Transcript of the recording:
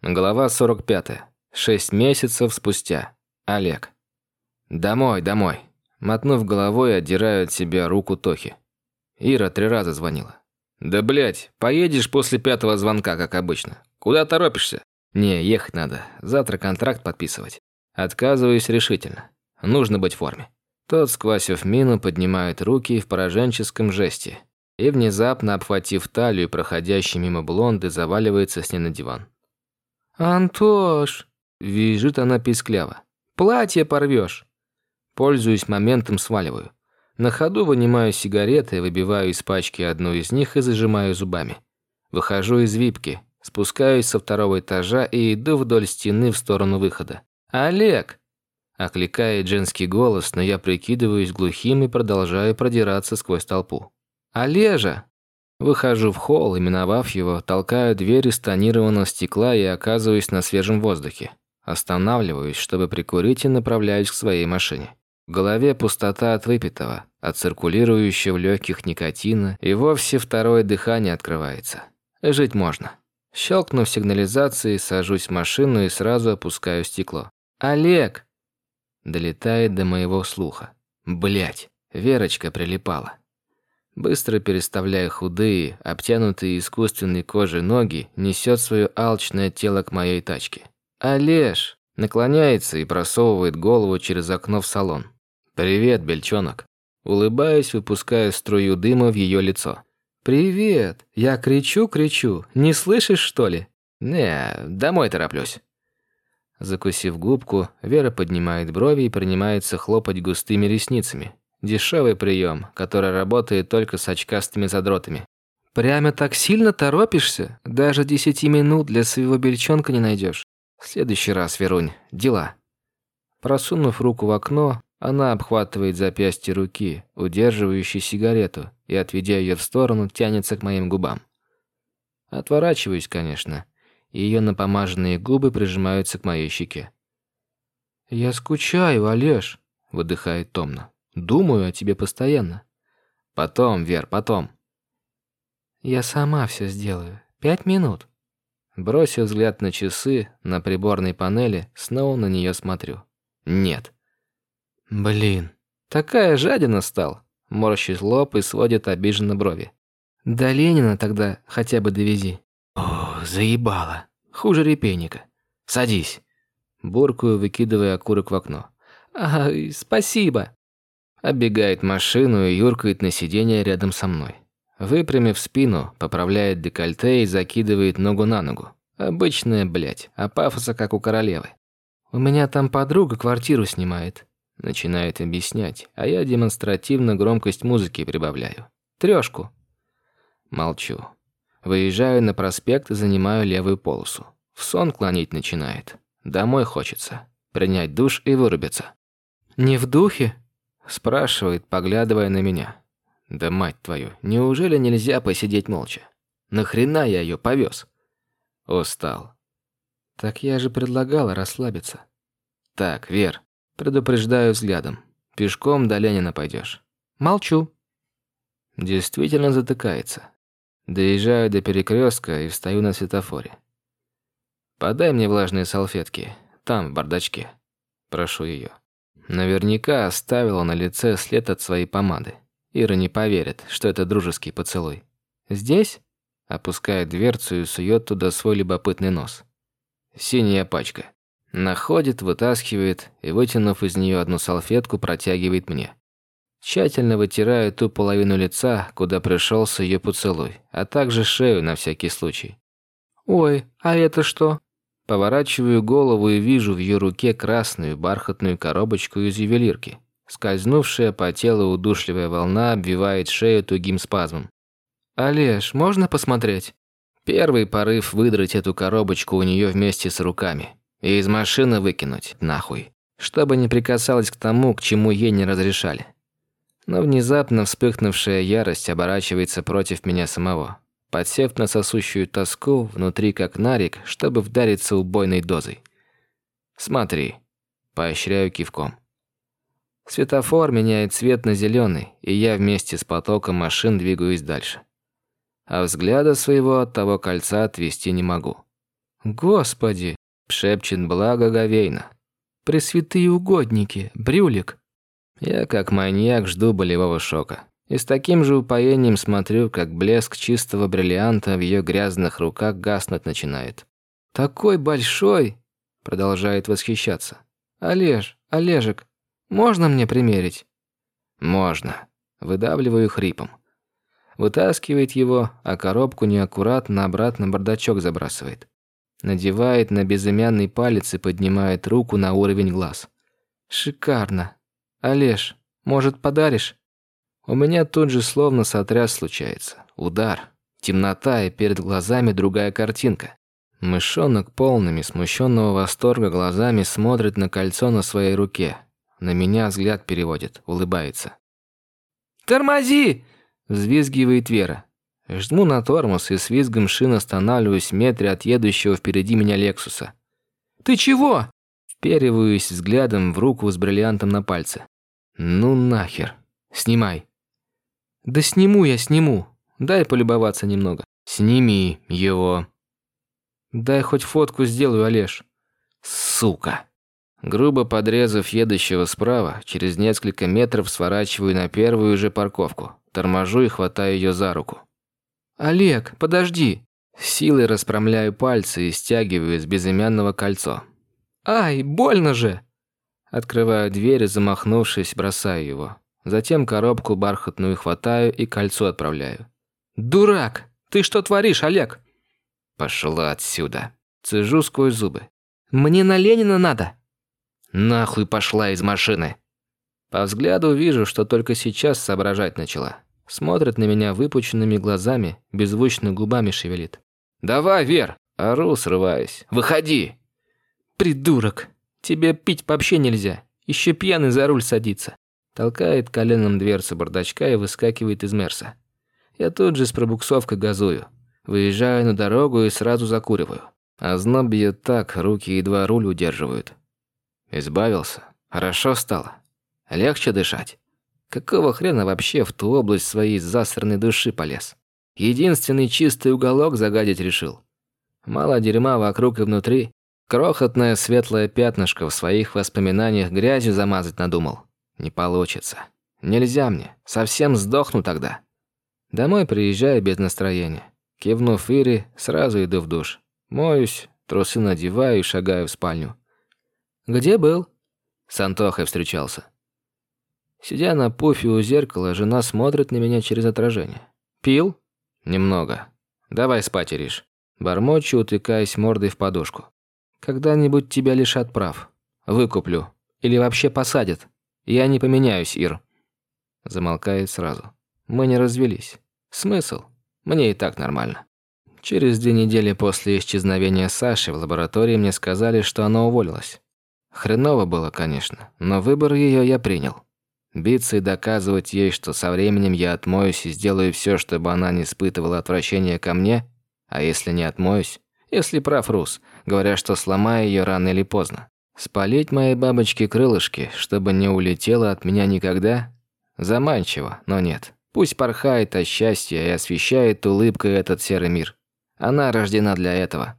Глава 45. Шесть месяцев спустя. Олег. «Домой, домой». Мотнув головой, отдираю от себя руку Тохи. Ира три раза звонила. «Да блять, поедешь после пятого звонка, как обычно. Куда торопишься?» «Не, ехать надо. Завтра контракт подписывать». Отказываюсь решительно. Нужно быть в форме. Тот, сквасив мину, поднимает руки в пораженческом жесте и, внезапно обхватив талию проходящей мимо блонды, заваливается с ней на диван. «Антош!» – визжит она пискляво. «Платье порвешь!» Пользуюсь моментом, сваливаю. На ходу вынимаю сигареты, выбиваю из пачки одну из них и зажимаю зубами. Выхожу из випки, спускаюсь со второго этажа и иду вдоль стены в сторону выхода. «Олег!» – окликает женский голос, но я прикидываюсь глухим и продолжаю продираться сквозь толпу. «Олежа!» Выхожу в холл и, миновав его, толкаю дверь из тонированного стекла и оказываюсь на свежем воздухе. Останавливаюсь, чтобы прикурить и направляюсь к своей машине. В голове пустота от выпитого, от циркулирующего в легких никотина, и вовсе второе дыхание открывается. Жить можно. Щелкнув сигнализацией, сажусь в машину и сразу опускаю стекло. «Олег!» Долетает до моего слуха. Блять, Верочка прилипала. Быстро переставляя худые, обтянутые искусственной кожей ноги, несет свое алчное тело к моей тачке. «Олеж!» Наклоняется и просовывает голову через окно в салон. «Привет, бельчонок!» Улыбаюсь, выпуская струю дыма в ее лицо. «Привет! Я кричу-кричу. Не слышишь, что ли?» «Не, домой тороплюсь». Закусив губку, Вера поднимает брови и принимается хлопать густыми ресницами, Дешевый прием, который работает только с очкастыми задротами. Прямо так сильно торопишься? Даже десяти минут для своего бельчонка не найдешь. В следующий раз, Верунь, дела. Просунув руку в окно, она обхватывает запястье руки, удерживающей сигарету, и, отведя ее в сторону, тянется к моим губам. Отворачиваюсь, конечно, и ее напомаженные губы прижимаются к моей щеке. «Я скучаю, Олеж», — выдыхает томно. Думаю о тебе постоянно. Потом, Вер, потом. Я сама все сделаю. Пять минут. Бросив взгляд на часы на приборной панели, снова на нее смотрю. Нет. Блин. Такая жадина стал. Морщит лоб и сводит обиженно брови. До Ленина тогда хотя бы довези. О, заебало. Хуже репейника. Садись. Буркую, выкидывая окурок в окно. А, спасибо. Оббегает машину и юркает на сиденье рядом со мной. Выпрямив спину, поправляет декольте и закидывает ногу на ногу. Обычная, блядь, а пафоса как у королевы. «У меня там подруга квартиру снимает», – начинает объяснять, а я демонстративно громкость музыки прибавляю. Трёшку. Молчу. Выезжаю на проспект и занимаю левую полосу. В сон клонить начинает. Домой хочется. Принять душ и вырубиться. «Не в духе?» Спрашивает, поглядывая на меня. Да мать твою, неужели нельзя посидеть молча? Нахрена я ее повез? Устал. Так я же предлагала расслабиться. Так, Вер, предупреждаю взглядом. Пешком до Ленина пойдешь. Молчу. Действительно затыкается. Доезжаю до перекрестка и встаю на светофоре. Подай мне влажные салфетки, там, в бардачке. Прошу ее. Наверняка оставила на лице след от своей помады. Ира не поверит, что это дружеский поцелуй. «Здесь?» Опускает дверцу и сует туда свой любопытный нос. Синяя пачка. Находит, вытаскивает и, вытянув из нее одну салфетку, протягивает мне. Тщательно вытираю ту половину лица, куда пришелся ее поцелуй, а также шею на всякий случай. «Ой, а это что?» Поворачиваю голову и вижу в ее руке красную бархатную коробочку из ювелирки. Скользнувшая по телу удушливая волна обвивает шею тугим спазмом. «Олеж, можно посмотреть?» Первый порыв выдрать эту коробочку у нее вместе с руками. И из машины выкинуть, нахуй. Чтобы не прикасалась к тому, к чему ей не разрешали. Но внезапно вспыхнувшая ярость оборачивается против меня самого подсев на сосущую тоску внутри как нарик, чтобы вдариться убойной дозой. «Смотри», – поощряю кивком. Светофор меняет цвет на зеленый, и я вместе с потоком машин двигаюсь дальше. А взгляда своего от того кольца отвести не могу. Господи, шепчет благоговейно. Пресвятые угодники, брюлик. Я как маньяк жду болевого шока. И с таким же упоением смотрю, как блеск чистого бриллианта в ее грязных руках гаснуть начинает. «Такой большой!» – продолжает восхищаться. «Олеж, Олежек, можно мне примерить?» «Можно». Выдавливаю хрипом. Вытаскивает его, а коробку неаккуратно обратно бардачок забрасывает. Надевает на безымянный палец и поднимает руку на уровень глаз. «Шикарно. Олеж, может, подаришь?» У меня тут же словно сотряс случается. Удар. Темнота, и перед глазами другая картинка. Мышонок полными, смущенного восторга глазами смотрит на кольцо на своей руке. На меня взгляд переводит, улыбается. «Тормози!» – взвизгивает Вера. Жму на тормоз и с визгом шин останавливаюсь в метре от едущего впереди меня Лексуса. «Ты чего?» Впериваюсь взглядом в руку с бриллиантом на пальце. «Ну нахер. Снимай». «Да сниму я, сниму. Дай полюбоваться немного». «Сними его». «Дай хоть фотку сделаю, Олеж». «Сука». Грубо подрезав едущего справа, через несколько метров сворачиваю на первую же парковку. Торможу и хватаю ее за руку. «Олег, подожди!» Силой расправляю пальцы и стягиваю из безымянного кольцо. «Ай, больно же!» Открываю дверь и, замахнувшись, бросаю его. Затем коробку бархатную хватаю и кольцо отправляю. «Дурак! Ты что творишь, Олег?» «Пошла отсюда!» Цежу сквозь зубы. «Мне на Ленина надо!» «Нахуй пошла из машины!» По взгляду вижу, что только сейчас соображать начала. Смотрит на меня выпученными глазами, беззвучно губами шевелит. «Давай, Вер!» Ору, срываясь. «Выходи!» «Придурок! Тебе пить вообще нельзя. Еще пьяный за руль садится». Толкает коленом дверцу бардачка и выскакивает из Мерса. Я тут же с пробуксовкой газую. Выезжаю на дорогу и сразу закуриваю. А зноб бьет так, руки едва руль удерживают. Избавился. Хорошо стало. Легче дышать. Какого хрена вообще в ту область своей засранной души полез? Единственный чистый уголок загадить решил. Мало дерьма вокруг и внутри. Крохотное светлое пятнышко в своих воспоминаниях грязью замазать надумал. Не получится. Нельзя мне. Совсем сдохну тогда. Домой приезжаю без настроения. Кивнув Ире, сразу иду в душ. Моюсь, трусы надеваю и шагаю в спальню. «Где был?» С Антохой встречался. Сидя на пуфе у зеркала, жена смотрит на меня через отражение. «Пил?» «Немного. Давай спать, Ириш». Бормочу, утыкаясь мордой в подушку. «Когда-нибудь тебя лишат прав. Выкуплю. Или вообще посадят. Я не поменяюсь, Ир». Замолкает сразу. «Мы не развелись. Смысл? Мне и так нормально». Через две недели после исчезновения Саши в лаборатории мне сказали, что она уволилась. Хреново было, конечно, но выбор ее я принял. Биться и доказывать ей, что со временем я отмоюсь и сделаю все, чтобы она не испытывала отвращения ко мне, а если не отмоюсь, если прав Рус, говоря, что сломаю ее рано или поздно. Спалить моей бабочке крылышки, чтобы не улетела от меня никогда? Заманчиво, но нет. Пусть порхает от счастья и освещает улыбкой этот серый мир. Она рождена для этого.